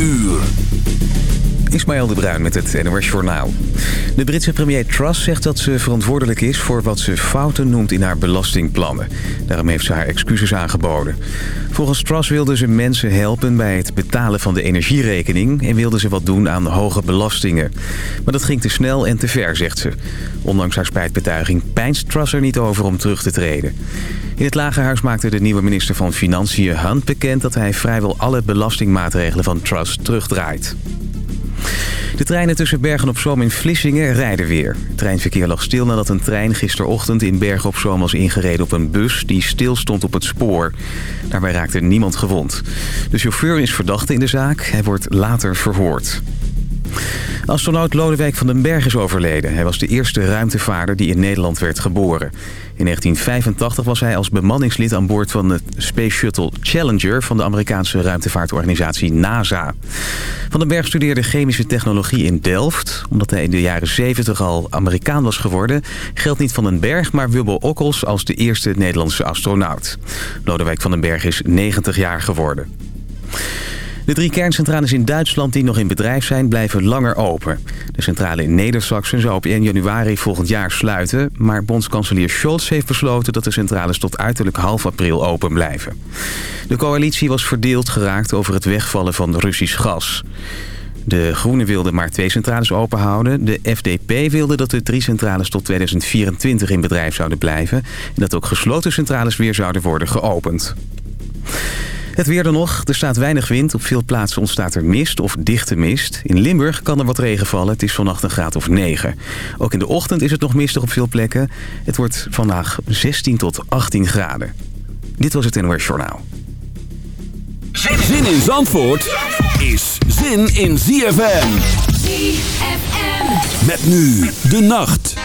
uur. Ismaël de Bruin met het NOS Journaal. De Britse premier Truss zegt dat ze verantwoordelijk is voor wat ze fouten noemt in haar belastingplannen. Daarom heeft ze haar excuses aangeboden. Volgens Truss wilde ze mensen helpen bij het betalen van de energierekening... en wilde ze wat doen aan hoge belastingen. Maar dat ging te snel en te ver, zegt ze. Ondanks haar spijtbetuiging pijnst Truss er niet over om terug te treden. In het Lagerhuis maakte de nieuwe minister van Financiën Hunt bekend... dat hij vrijwel alle belastingmaatregelen van Truss terugdraait. De treinen tussen Bergen op Zoom en Vlissingen rijden weer. Het treinverkeer lag stil nadat een trein gisterochtend in Bergen op Zoom was ingereden op een bus die stil stond op het spoor. Daarbij raakte niemand gewond. De chauffeur is verdachte in de zaak. Hij wordt later verhoord. Astronaut Lodewijk van den Berg is overleden. Hij was de eerste ruimtevaarder die in Nederland werd geboren. In 1985 was hij als bemanningslid aan boord van het Space Shuttle Challenger... van de Amerikaanse ruimtevaartorganisatie NASA. Van den Berg studeerde chemische technologie in Delft. Omdat hij in de jaren 70 al Amerikaan was geworden... geldt niet van den Berg, maar Wubbel Okkels als de eerste Nederlandse astronaut. Lodewijk van den Berg is 90 jaar geworden. De drie kerncentrales in Duitsland die nog in bedrijf zijn blijven langer open. De centrale in Neder-Saxen zou op 1 januari volgend jaar sluiten... maar bondskanselier Scholz heeft besloten dat de centrales tot uiterlijk half april open blijven. De coalitie was verdeeld geraakt over het wegvallen van Russisch gas. De Groenen wilden maar twee centrales openhouden. De FDP wilde dat de drie centrales tot 2024 in bedrijf zouden blijven... en dat ook gesloten centrales weer zouden worden geopend. Het weer dan nog. Er staat weinig wind. Op veel plaatsen ontstaat er mist of dichte mist. In Limburg kan er wat regen vallen. Het is vannacht een graad of 9. Ook in de ochtend is het nog mistig op veel plekken. Het wordt vandaag 16 tot 18 graden. Dit was het NOS Journaal. Zin in Zandvoort is zin in ZFM. ZFM. Met nu de nacht.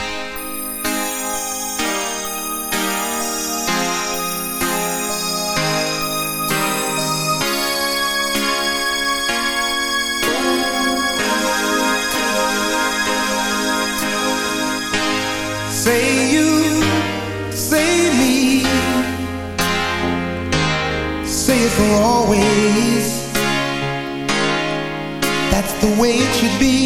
Should be.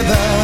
Together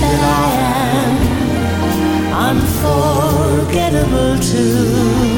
that I am unforgettable too.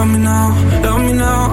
Love me now, love me now.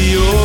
your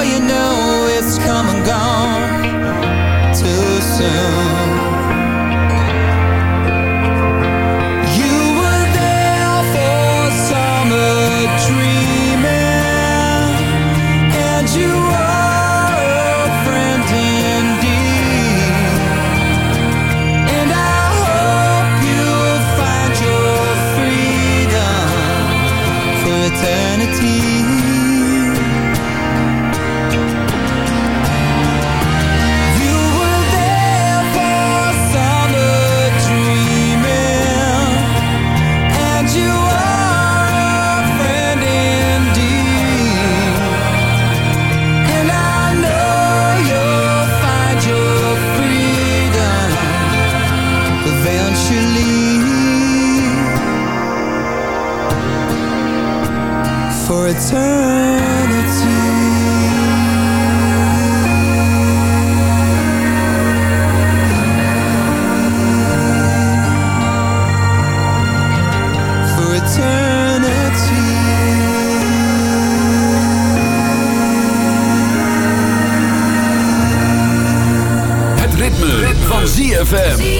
You know it's come and gone. Too soon. Het ZFM.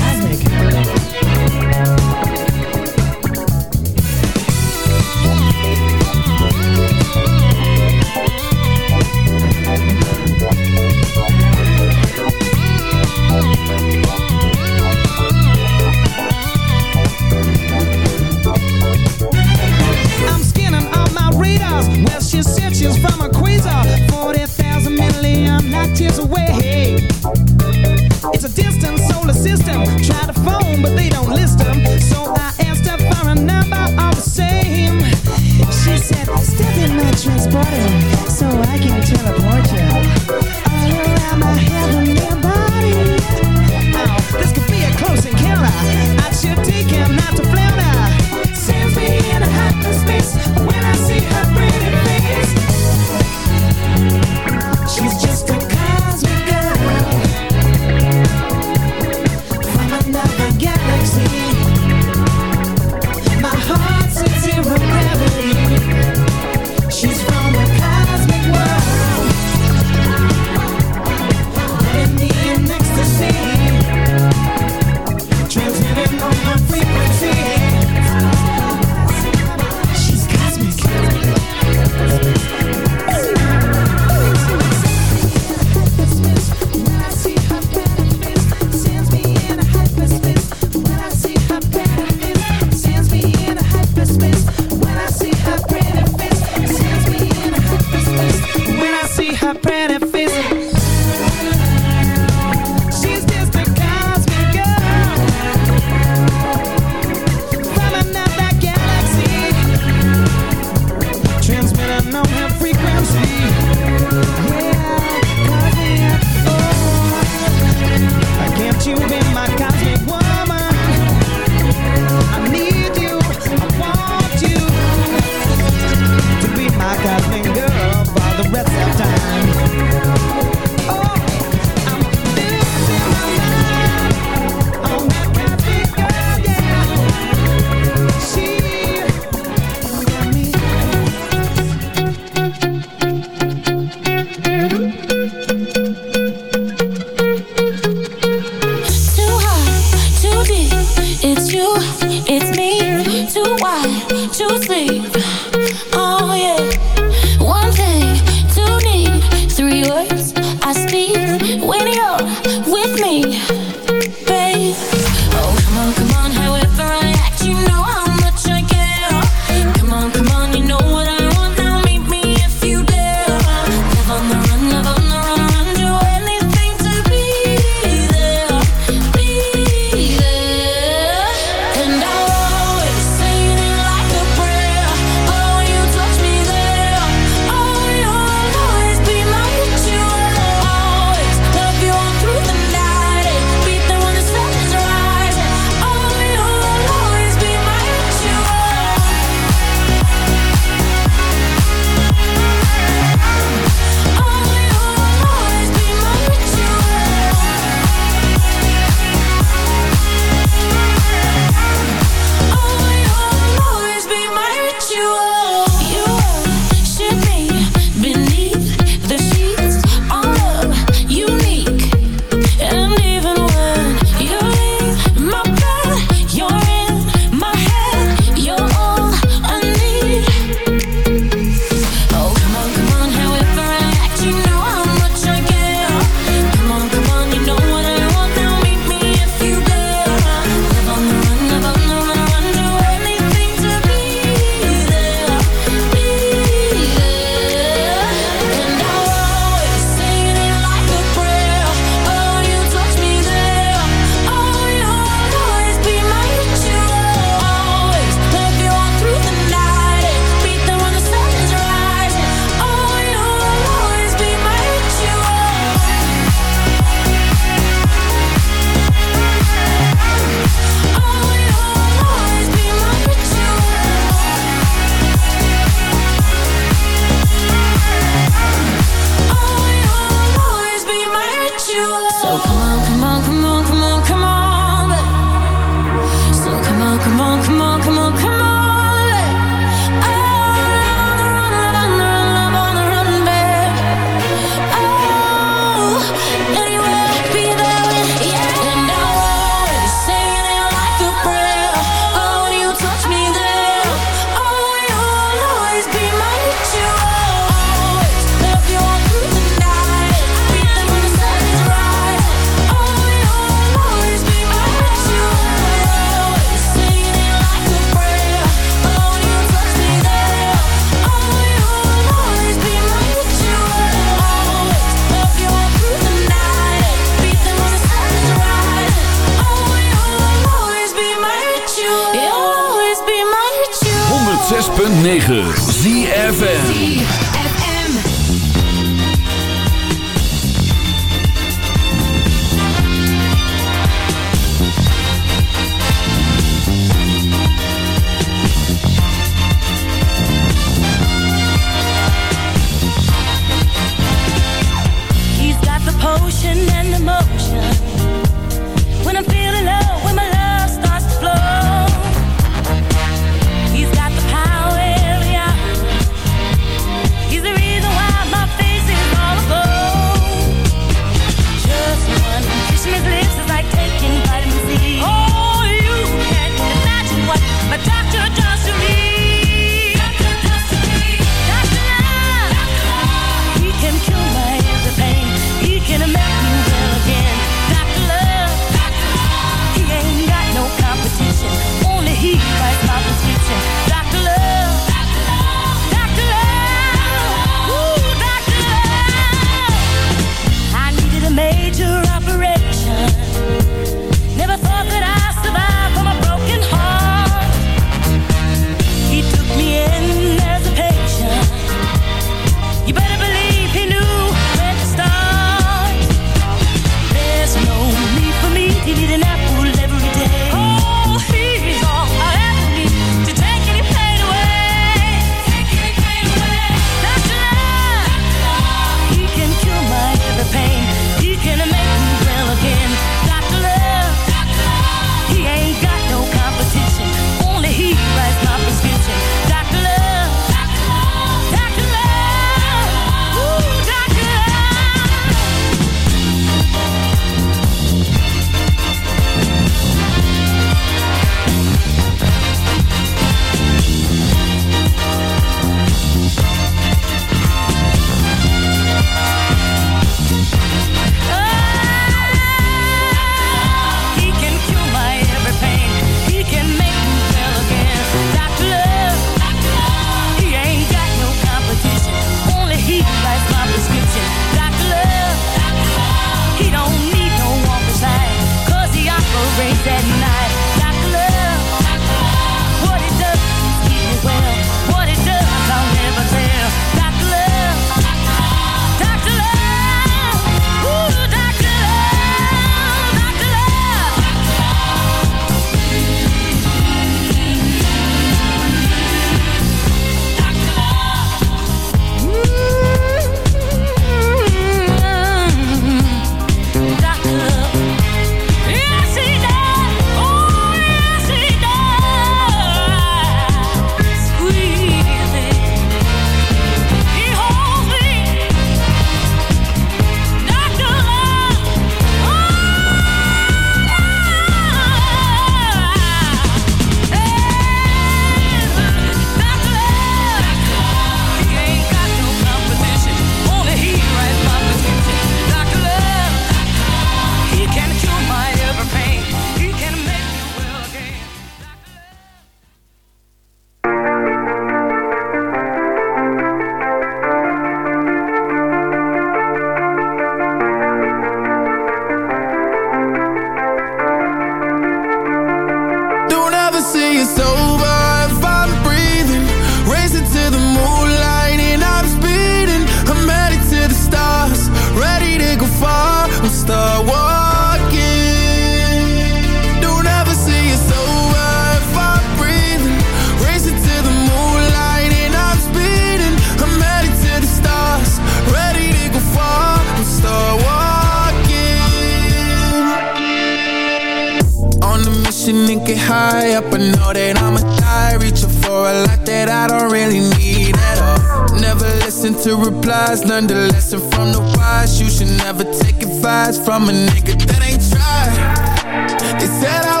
replies Learned the lesson from the wise. You should never take advice From a nigga that ain't tried. They said I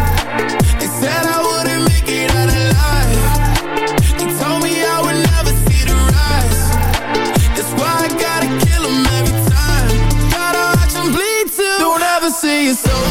you so